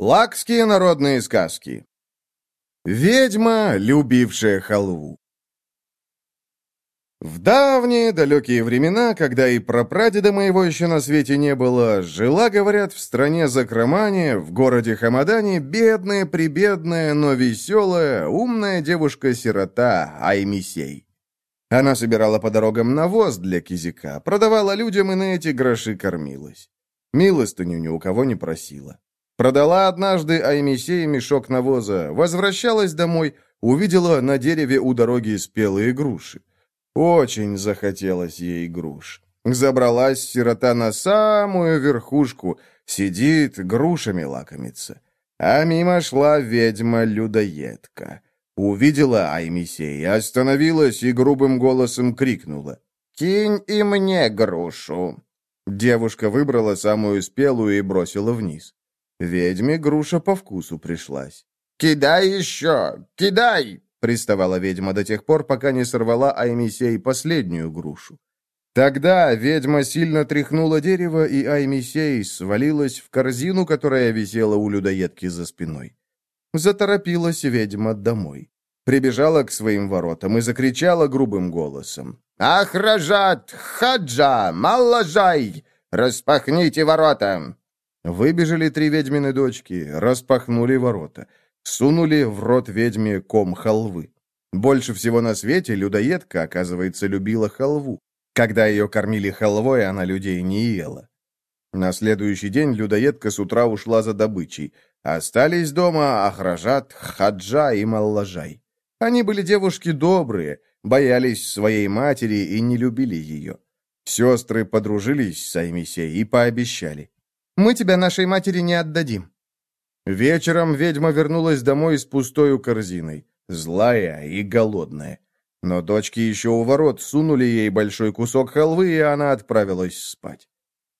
Лакские народные сказки. Ведьма, любившая халву. В давние далекие времена, когда и прапрадеда моего еще на свете не было, жила, говорят, в стране Закромане, в городе Хамадане, бедная-прибедная, но веселая, умная девушка-сирота Аймисей. Она собирала по дорогам навоз для кизика, продавала людям и на эти гроши кормилась. Милостыню ни у кого не просила. Продала однажды Аймисей мешок навоза, возвращалась домой, увидела на дереве у дороги спелые груши. Очень захотелось ей груш. Забралась сирота на самую верхушку, сидит, грушами лакомится. А мимо шла ведьма-людоедка. Увидела Аймисей, остановилась и грубым голосом крикнула. «Кинь и мне грушу!» Девушка выбрала самую спелую и бросила вниз. Ведьме груша по вкусу пришлась. «Кидай еще! Кидай!» — приставала ведьма до тех пор, пока не сорвала Аймисей последнюю грушу. Тогда ведьма сильно тряхнула дерево, и Аймисей свалилась в корзину, которая висела у людоедки за спиной. Заторопилась ведьма домой. Прибежала к своим воротам и закричала грубым голосом. «Ах, рожат! Хаджа! Маллажай! Распахните ворота! Выбежали три ведьмины дочки, распахнули ворота, сунули в рот ведьме ком халвы. Больше всего на свете людоедка, оказывается, любила халву. Когда ее кормили халвой, она людей не ела. На следующий день людоедка с утра ушла за добычей. Остались дома Ахражат, Хаджа и Маллажай. Они были девушки добрые, боялись своей матери и не любили ее. Сестры подружились с Аймисей и пообещали. Мы тебя нашей матери не отдадим». Вечером ведьма вернулась домой с пустой корзиной, злая и голодная. Но дочки еще у ворот сунули ей большой кусок халвы, и она отправилась спать.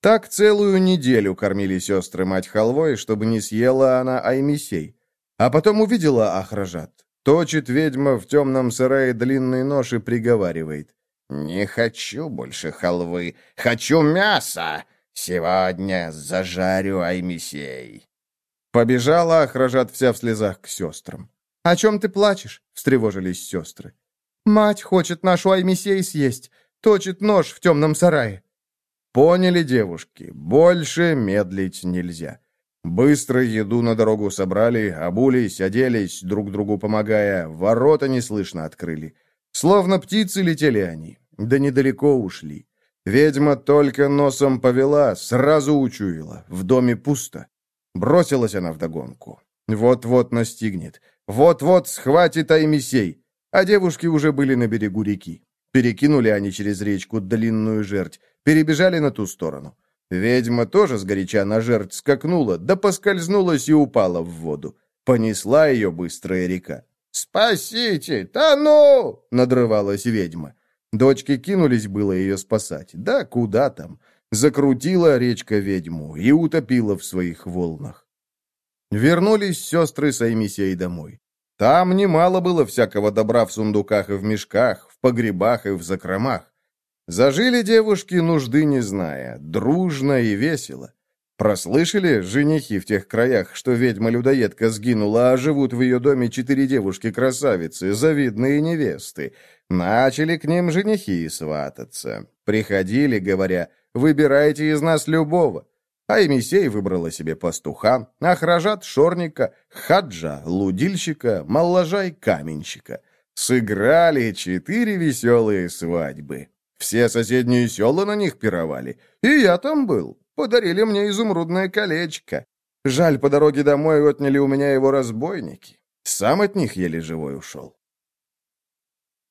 Так целую неделю кормили сестры мать халвой, чтобы не съела она Аймисей. А потом увидела Ахражат. Точит ведьма в темном сарае длинный нож и приговаривает. «Не хочу больше халвы, хочу мяса! Сегодня зажарю Аймисей. Побежала Ахражат вся в слезах к сестрам. «О чем ты плачешь?» — встревожились сестры. «Мать хочет нашу Аймисей съесть, точит нож в темном сарае». Поняли девушки, больше медлить нельзя. Быстро еду на дорогу собрали, обулись, оделись, друг другу помогая, ворота неслышно открыли. Словно птицы летели они, да недалеко ушли. Ведьма только носом повела, сразу учуяла. В доме пусто. Бросилась она вдогонку. Вот-вот настигнет. Вот-вот схватит Аймисей. А девушки уже были на берегу реки. Перекинули они через речку длинную жерть. Перебежали на ту сторону. Ведьма тоже сгоряча на жерть скакнула, да поскользнулась и упала в воду. Понесла ее быстрая река. «Спасите! Тону!» — надрывалась ведьма. Дочки кинулись было ее спасать. Да куда там? Закрутила речка ведьму и утопила в своих волнах. Вернулись сестры с домой. Там немало было всякого добра в сундуках и в мешках, в погребах и в закромах. Зажили девушки, нужды не зная, дружно и весело. Прослышали женихи в тех краях, что ведьма-людоедка сгинула, а живут в ее доме четыре девушки-красавицы, завидные невесты. Начали к ним женихи свататься. Приходили, говоря, выбирайте из нас любого. А Емисей выбрала себе пастуха, Ахражат — шорника, Хаджа — лудильщика, Маллажай — каменщика. Сыграли четыре веселые свадьбы. Все соседние села на них пировали, и я там был. Подарили мне изумрудное колечко. Жаль, по дороге домой отняли у меня его разбойники. Сам от них еле живой ушел.